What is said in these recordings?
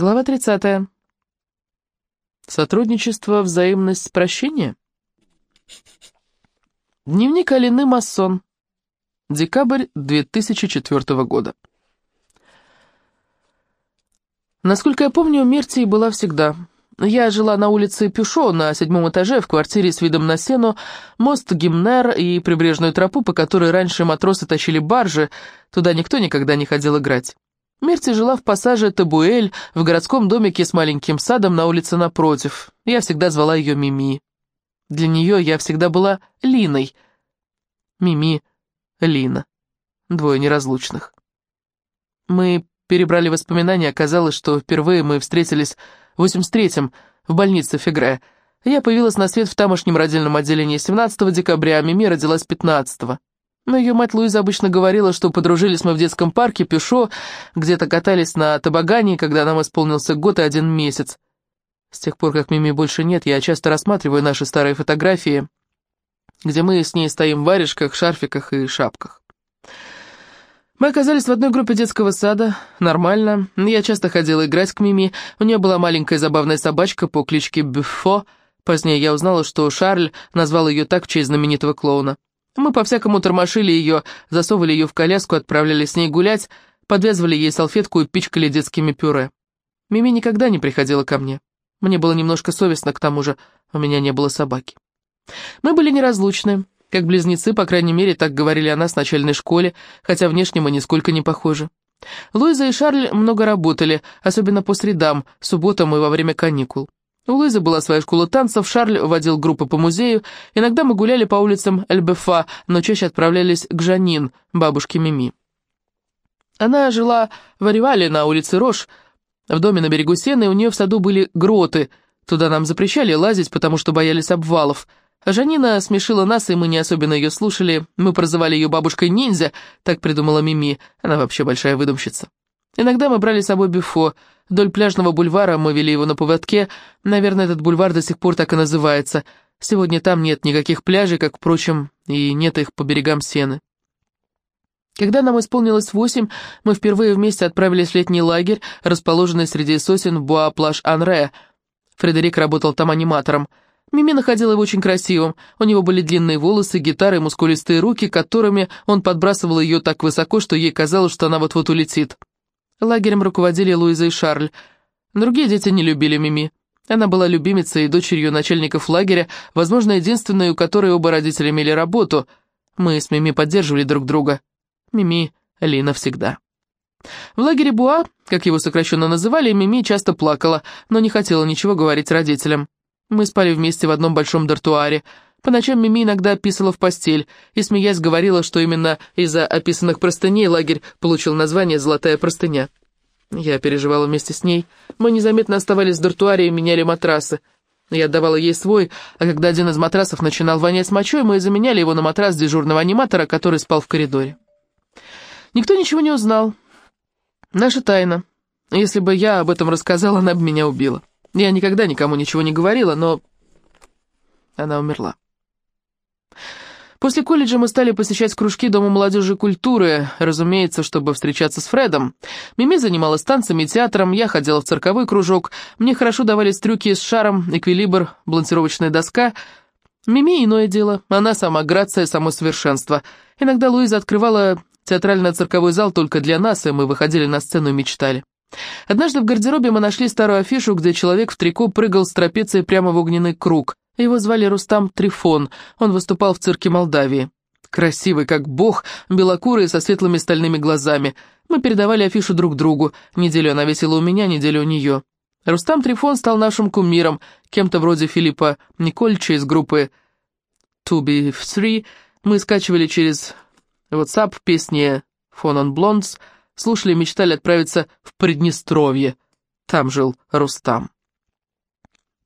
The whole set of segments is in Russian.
Глава 30. Сотрудничество, взаимность, прощение. Дневник Алины Массон. Декабрь 2004 года. Насколько я помню, Мертий была всегда. Я жила на улице Пюшо, на седьмом этаже, в квартире с видом на сену, мост Гимнер и прибрежную тропу, по которой раньше матросы тащили баржи, туда никто никогда не ходил играть. Мерти жила в пассаже Табуэль, в городском домике с маленьким садом на улице напротив. Я всегда звала ее Мими. Для нее я всегда была Линой. Мими, Лина. Двое неразлучных. Мы перебрали воспоминания, оказалось, что впервые мы встретились в 83-м в больнице Фигре. Я появилась на свет в тамошнем родильном отделении 17 декабря, а Мими родилась 15 -го. Но ее мать Луиза обычно говорила, что подружились мы в детском парке Пешо, где-то катались на табагане, когда нам исполнился год и один месяц. С тех пор, как Мими больше нет, я часто рассматриваю наши старые фотографии, где мы с ней стоим в варежках, шарфиках и шапках. Мы оказались в одной группе детского сада, нормально. Я часто ходила играть к Мими, у нее была маленькая забавная собачка по кличке Бюффо. Позднее я узнала, что Шарль назвал ее так в честь знаменитого клоуна. Мы по-всякому тормошили ее, засовывали ее в коляску, отправлялись с ней гулять, подвязывали ей салфетку и пичкали детскими пюре. Мими никогда не приходила ко мне. Мне было немножко совестно, к тому же у меня не было собаки. Мы были неразлучны, как близнецы, по крайней мере, так говорили о нас в начальной школе, хотя внешне мы нисколько не похожи. Луиза и Шарль много работали, особенно по средам, субботам и во время каникул. У Луизы была своя школа танцев, Шарль водил группы по музею. Иногда мы гуляли по улицам Эльбефа, но чаще отправлялись к Жанин, бабушке Мими. Она жила в Аривале на улице Рош, в доме на берегу Сены, у нее в саду были гроты. Туда нам запрещали лазить, потому что боялись обвалов. Жанина смешила нас, и мы не особенно ее слушали. Мы прозывали ее бабушкой-ниндзя, так придумала Мими. Она вообще большая выдумщица. Иногда мы брали с собой бюфо. Вдоль пляжного бульвара мы вели его на поводке. Наверное, этот бульвар до сих пор так и называется. Сегодня там нет никаких пляжей, как, впрочем, и нет их по берегам Сены. Когда нам исполнилось восемь, мы впервые вместе отправились в летний лагерь, расположенный среди сосен в Буа-Плаш-Анре. Фредерик работал там аниматором. Мими находила его очень красивым. У него были длинные волосы, гитары и мускулистые руки, которыми он подбрасывал ее так высоко, что ей казалось, что она вот-вот улетит. Лагерем руководили Луиза и Шарль. Другие дети не любили Мими. Она была любимицей и дочерью начальников лагеря, возможно, единственной, у которой оба родителя имели работу. Мы с Мими поддерживали друг друга. Мими, Лина всегда. В лагере Буа, как его сокращенно называли, Мими часто плакала, но не хотела ничего говорить родителям. Мы спали вместе в одном большом дартуаре. По ночам Мими иногда описала в постель и, смеясь, говорила, что именно из-за описанных простыней лагерь получил название «Золотая простыня». Я переживала вместе с ней. Мы незаметно оставались в дартуаре и меняли матрасы. Я отдавала ей свой, а когда один из матрасов начинал вонять мочой, мы заменяли его на матрас дежурного аниматора, который спал в коридоре. Никто ничего не узнал. Наша тайна. Если бы я об этом рассказала, она бы меня убила. Я никогда никому ничего не говорила, но она умерла. После колледжа мы стали посещать кружки Дома молодежи и культуры, разумеется, чтобы встречаться с Фредом. Мими занималась танцами и театром, я ходила в цирковой кружок, мне хорошо давались трюки с шаром, эквилибр, балансировочная доска. Мими иное дело, она сама грация, само совершенство. Иногда Луиза открывала театрально-цирковой зал только для нас, и мы выходили на сцену и мечтали. Однажды в гардеробе мы нашли старую афишу, где человек в трико прыгал с трапецией прямо в огненный круг. Его звали Рустам Трифон, он выступал в цирке Молдавии. Красивый, как бог, белокурый, со светлыми стальными глазами. Мы передавали афишу друг другу. Неделю она висела у меня, неделю у нее. Рустам Трифон стал нашим кумиром, кем-то вроде Филиппа Никольча из группы To Be Three. Мы скачивали через WhatsApp песни Фон on Blondes, слушали и мечтали отправиться в Приднестровье. Там жил Рустам.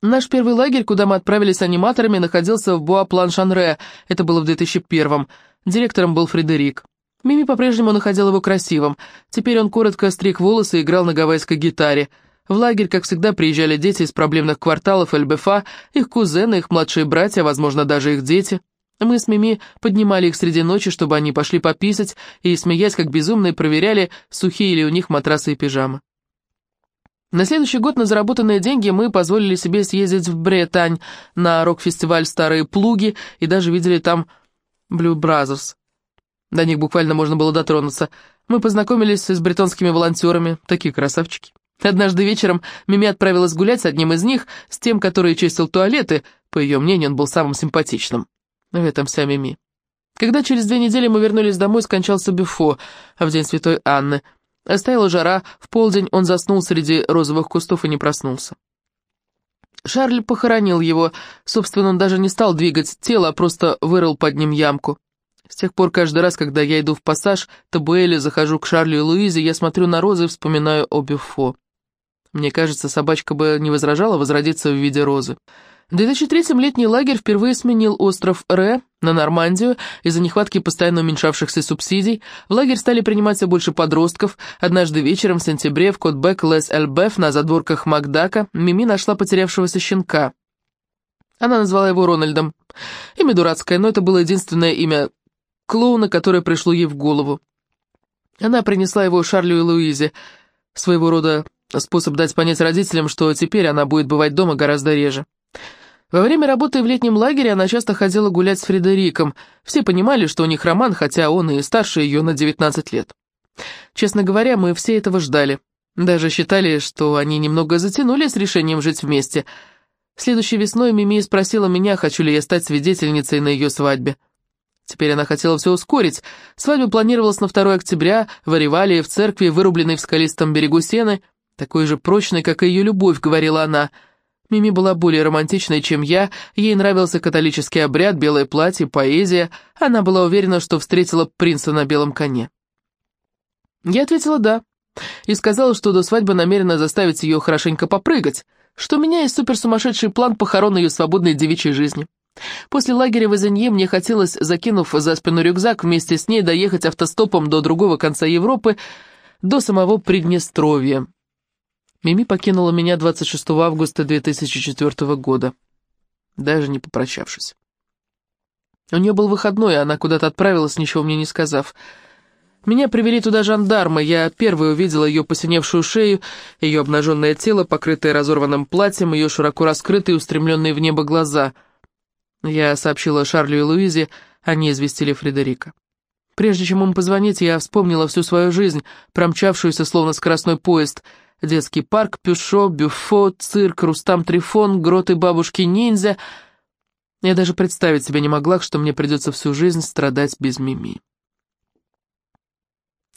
Наш первый лагерь, куда мы отправились с аниматорами, находился в Буа-План-Шанре. Это было в 2001-м. Директором был Фредерик. Мими по-прежнему находил его красивым. Теперь он коротко стриг волосы и играл на гавайской гитаре. В лагерь, как всегда, приезжали дети из проблемных кварталов ЛБФА, их кузены, их младшие братья, возможно, даже их дети. Мы с Мими поднимали их среди ночи, чтобы они пошли пописать, и, смеясь как безумные, проверяли, сухие ли у них матрасы и пижамы. На следующий год на заработанные деньги мы позволили себе съездить в Бретань на рок-фестиваль «Старые плуги» и даже видели там Blue Brothers. До них буквально можно было дотронуться. Мы познакомились с бретонскими волонтерами, такие красавчики. Однажды вечером Мими отправилась гулять с одним из них, с тем, который чистил туалеты, по ее мнению, он был самым симпатичным. В этом вся Мими. Когда через две недели мы вернулись домой, скончался Бюфо, а в день Святой Анны – Стояла жара, в полдень он заснул среди розовых кустов и не проснулся. Шарль похоронил его, собственно, он даже не стал двигать тело, а просто вырыл под ним ямку. С тех пор каждый раз, когда я иду в пассаж, Табуэле, захожу к Шарлю и Луизе, я смотрю на розы и вспоминаю о Бюфо. Мне кажется, собачка бы не возражала возродиться в виде розы. В 2003-м летний лагерь впервые сменил остров Ре на Нормандию из-за нехватки постоянно уменьшавшихся субсидий. В лагерь стали принимать все больше подростков. Однажды вечером в сентябре в Котбек Лес Эльбеф на задворках Макдака Мими нашла потерявшегося щенка. Она назвала его Рональдом. Имя дурацкое, но это было единственное имя клоуна, которое пришло ей в голову. Она принесла его Шарлю и Луизе, своего рода способ дать понять родителям, что теперь она будет бывать дома гораздо реже. Во время работы в летнем лагере она часто ходила гулять с Фредериком. Все понимали, что у них роман, хотя он и старше ее на 19 лет. Честно говоря, мы все этого ждали. Даже считали, что они немного затянули с решением жить вместе. Следующей весной Мими спросила меня, хочу ли я стать свидетельницей на ее свадьбе. Теперь она хотела все ускорить. Свадьба планировалась на 2 октября в Оревалии, в церкви, вырубленной в скалистом берегу Сены. Такой же прочной, как и ее любовь, говорила она — Мими была более романтичной, чем я, ей нравился католический обряд, белое платье, поэзия. Она была уверена, что встретила принца на белом коне. Я ответила «да» и сказала, что до свадьбы намерена заставить ее хорошенько попрыгать, что у меня есть суперсумасшедший план похорон ее свободной девичьей жизни. После лагеря в Изенье мне хотелось, закинув за спину рюкзак, вместе с ней доехать автостопом до другого конца Европы, до самого Приднестровья. Мими покинула меня 26 августа 2004 года, даже не попрощавшись. У нее был выходной, и она куда-то отправилась, ничего мне не сказав. Меня привели туда жандармы, я первой увидела ее посиневшую шею, ее обнаженное тело, покрытое разорванным платьем, ее широко раскрытые, устремленные в небо глаза. Я сообщила Шарлю и Луизе, они известили Фредерика. Прежде чем им позвонить, я вспомнила всю свою жизнь, промчавшуюся словно скоростной поезд — Детский парк, Пюшо, Бюфо, цирк, Рустам Трифон, гроты бабушки-ниндзя. Я даже представить себе не могла, что мне придется всю жизнь страдать без Мими.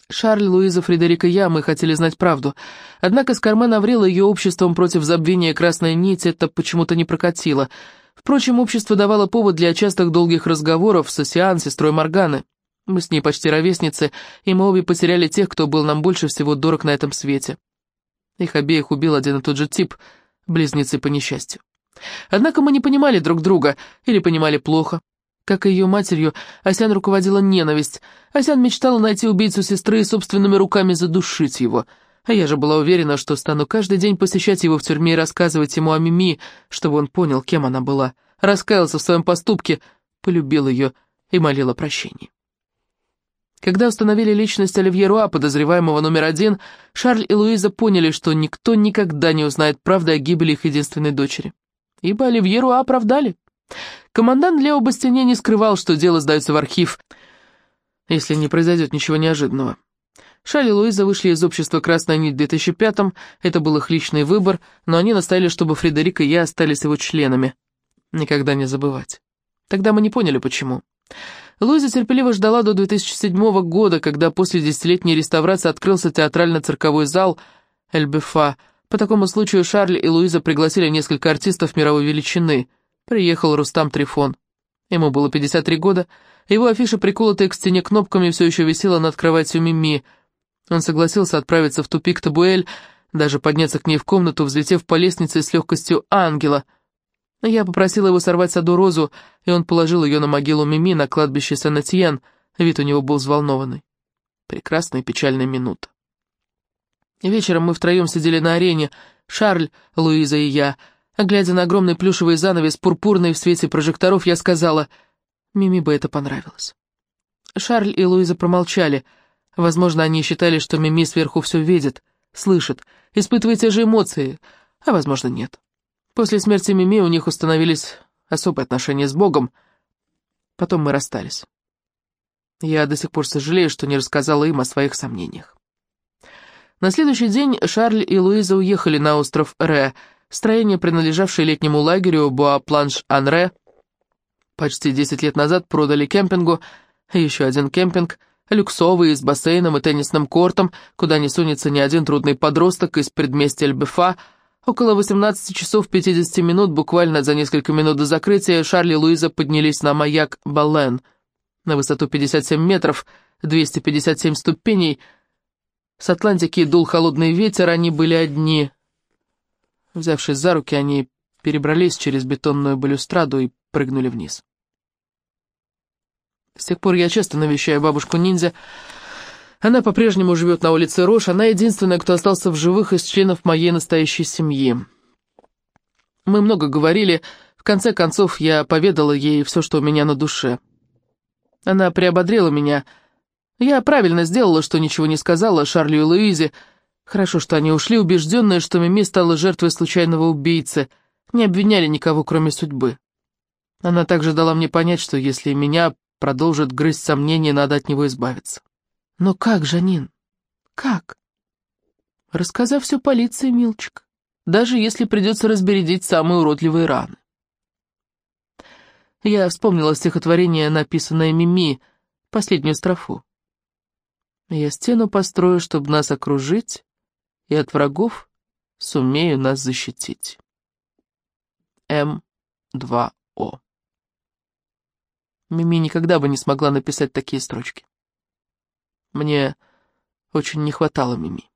Шарль, Луиза, Фредерика я, мы хотели знать правду. Однако с Кармен Аврила ее обществом против забвения красной нити это почему-то не прокатило. Впрочем, общество давало повод для частых долгих разговоров с Осиан, сестрой Морганы. Мы с ней почти ровесницы, и мы обе потеряли тех, кто был нам больше всего дорог на этом свете. Их обеих убил один и тот же тип, близнецы по несчастью. Однако мы не понимали друг друга, или понимали плохо. Как и ее матерью, Асян руководила ненависть. Асян мечтала найти убийцу сестры и собственными руками задушить его. А я же была уверена, что стану каждый день посещать его в тюрьме и рассказывать ему о Мими, чтобы он понял, кем она была, раскаялся в своем поступке, полюбил ее и молил о прощении. Когда установили личность Оливье Руа, подозреваемого номер один, Шарль и Луиза поняли, что никто никогда не узнает правды о гибели их единственной дочери. Ибо Оливье Руа оправдали. Командант Лео Бастине не скрывал, что дело сдается в архив, если не произойдет ничего неожиданного. Шарль и Луиза вышли из общества «Красная нить» в 2005-м, это был их личный выбор, но они настояли, чтобы Фредерик и я остались его членами. Никогда не забывать. Тогда мы не поняли, почему. Луиза терпеливо ждала до 2007 года, когда после десятилетней реставрации открылся театрально-цирковой зал Эльбефа. По такому случаю Шарль и Луиза пригласили несколько артистов мировой величины. Приехал Рустам Трифон. Ему было 53 года, его афиша, приколотая к стене кнопками, все еще висела над кроватью Мими. Он согласился отправиться в тупик Табуэль, даже подняться к ней в комнату, взлетев по лестнице с легкостью ангела — я попросила его сорвать саду розу, и он положил ее на могилу Мими на кладбище Сен-Этьен. Вид у него был взволнованный. Прекрасная печальная минута. Вечером мы втроем сидели на арене, Шарль, Луиза и я. Глядя на огромный плюшевый занавес, пурпурный в свете прожекторов, я сказала, Мими бы это понравилось. Шарль и Луиза промолчали. Возможно, они считали, что Мими сверху все видит. слышит, испытывает те же эмоции, а, возможно, нет. После смерти Мими у них установились особые отношения с Богом. Потом мы расстались. Я до сих пор сожалею, что не рассказала им о своих сомнениях. На следующий день Шарль и Луиза уехали на остров Ре, строение, принадлежавшее летнему лагерю Буа-Планш-Анре. Почти 10 лет назад продали кемпингу, еще один кемпинг, люксовый, с бассейном и теннисным кортом, куда не сунется ни один трудный подросток из предместья Льбефа. Около 18 часов 50 минут, буквально за несколько минут до закрытия, Шарль и Луиза поднялись на маяк Баллен на высоту 57 метров, 257 ступеней. С Атлантики дул холодный ветер, они были одни. Взявшись за руки, они перебрались через бетонную балюстраду и прыгнули вниз. С тех пор я часто навещаю бабушку-ниндзя. Она по-прежнему живет на улице Рош, она единственная, кто остался в живых из членов моей настоящей семьи. Мы много говорили, в конце концов я поведала ей все, что у меня на душе. Она приободрила меня. Я правильно сделала, что ничего не сказала Шарлю и Луизе. Хорошо, что они ушли, убежденные, что Мими стала жертвой случайного убийцы. Не обвиняли никого, кроме судьбы. Она также дала мне понять, что если меня продолжит грызть сомнения, надо от него избавиться. Но как, Жанин? Как? Рассказав все полиции, Милчик, даже если придется разбередить самые уродливые раны. Я вспомнила стихотворение, написанное Мими, последнюю строфу. «Я стену построю, чтобы нас окружить, и от врагов сумею нас защитить». М2О. Мими никогда бы не смогла написать такие строчки. Мне очень не хватало Мими.